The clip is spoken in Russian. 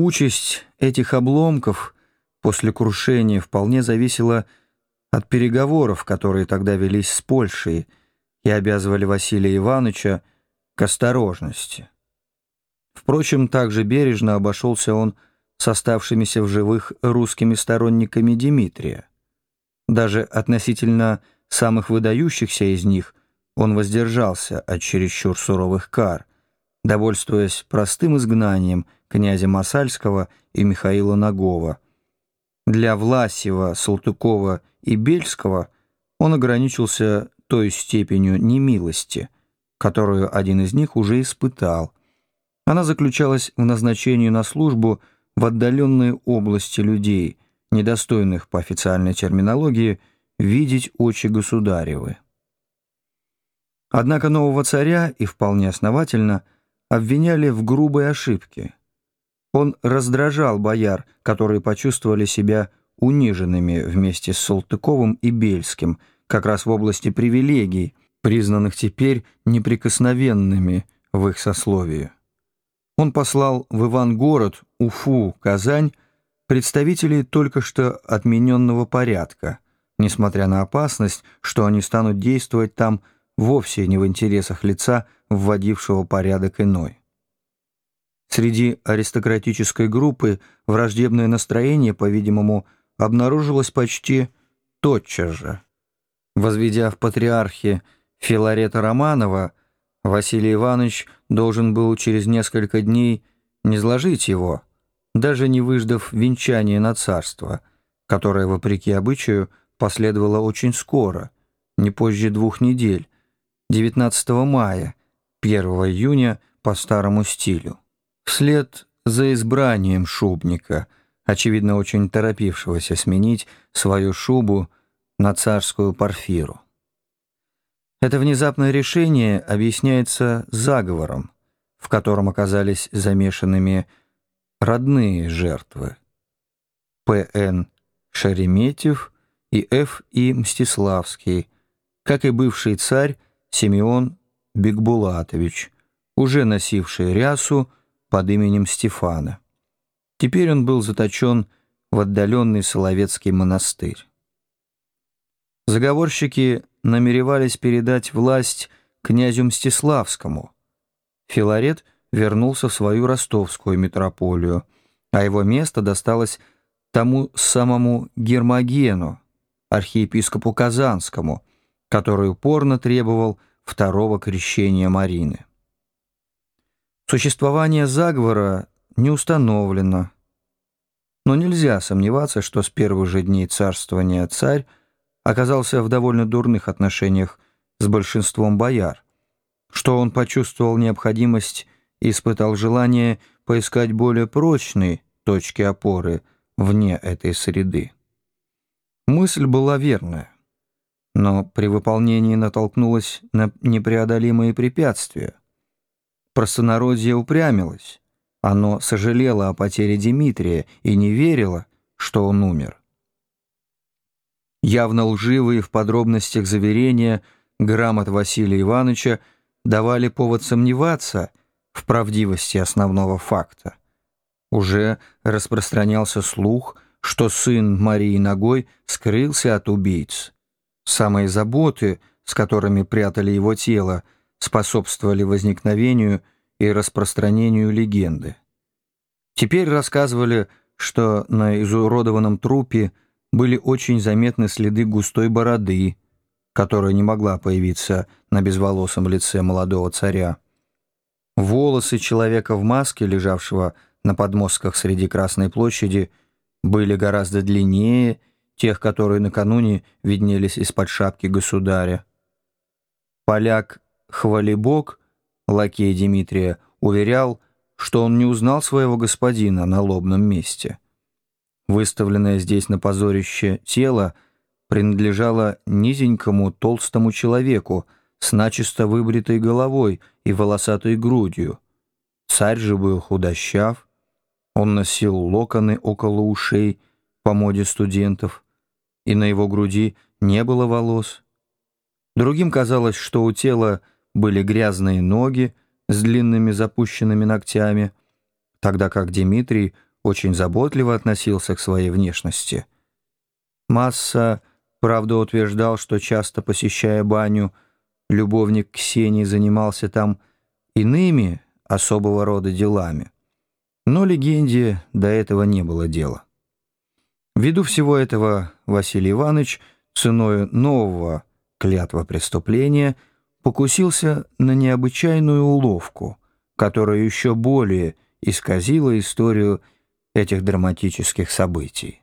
Участь этих обломков после крушения вполне зависела от переговоров, которые тогда велись с Польшей и обязывали Василия Ивановича к осторожности. Впрочем, также бережно обошелся он с оставшимися в живых русскими сторонниками Дмитрия. Даже относительно самых выдающихся из них он воздержался от чересчур суровых кар, довольствуясь простым изгнанием князя Масальского и Михаила Нагова. Для Власева, Салтыкова и Бельского он ограничился той степенью немилости, которую один из них уже испытал. Она заключалась в назначении на службу в отдаленные области людей, недостойных по официальной терминологии видеть очи государевы. Однако нового царя, и вполне основательно, обвиняли в грубой ошибке. Он раздражал бояр, которые почувствовали себя униженными вместе с Салтыковым и Бельским, как раз в области привилегий, признанных теперь неприкосновенными в их сословии. Он послал в Ивангород, Уфу, Казань представителей только что отмененного порядка, несмотря на опасность, что они станут действовать там вовсе не в интересах лица, вводившего порядок иной. Среди аристократической группы враждебное настроение, по-видимому, обнаружилось почти тотчас же. Возведя в патриархе Филарета Романова, Василий Иванович должен был через несколько дней низложить его, даже не выждав венчания на царство, которое, вопреки обычаю, последовало очень скоро, не позже двух недель, 19 мая, 1 июня по старому стилю. Вслед за избранием шубника, очевидно очень торопившегося сменить свою шубу на царскую парфиру. Это внезапное решение объясняется заговором, в котором оказались замешанными родные жертвы П.Н. Шереметьев и Ф.И. Мстиславский, как и бывший царь Симеон Бекбулатович, уже носивший рясу под именем Стефана. Теперь он был заточен в отдаленный Соловецкий монастырь. Заговорщики намеревались передать власть князю Мстиславскому. Филарет вернулся в свою ростовскую метрополию, а его место досталось тому самому Гермогену, архиепископу Казанскому, который упорно требовал второго крещения Марины. Существование заговора не установлено, но нельзя сомневаться, что с первых же дней царствования царь оказался в довольно дурных отношениях с большинством бояр, что он почувствовал необходимость и испытал желание поискать более прочные точки опоры вне этой среды. Мысль была верная, но при выполнении натолкнулась на непреодолимые препятствия — Простонародье упрямилось. Оно сожалело о потере Дмитрия и не верило, что он умер. Явно лживые в подробностях заверения грамот Василия Ивановича давали повод сомневаться в правдивости основного факта. Уже распространялся слух, что сын Марии Ногой скрылся от убийц. Самые заботы, с которыми прятали его тело, — способствовали возникновению и распространению легенды. Теперь рассказывали, что на изуродованном трупе были очень заметны следы густой бороды, которая не могла появиться на безволосом лице молодого царя. Волосы человека в маске, лежавшего на подмостках среди Красной площади, были гораздо длиннее тех, которые накануне виднелись из-под шапки государя. Поляк Хвалибок, лакей Дмитрия, уверял, что он не узнал своего господина на лобном месте. Выставленное здесь на позорище тело принадлежало низенькому толстому человеку с начисто выбритой головой и волосатой грудью. Царь же был худощав, он носил локоны около ушей по моде студентов, и на его груди не было волос. Другим казалось, что у тела были грязные ноги с длинными запущенными ногтями, тогда как Дмитрий очень заботливо относился к своей внешности. Масса, правда, утверждал, что часто посещая баню, любовник Ксении занимался там иными особого рода делами. Но легенде до этого не было дела. Ввиду всего этого Василий Иванович ценой нового клятва преступления покусился на необычайную уловку, которая еще более исказила историю этих драматических событий.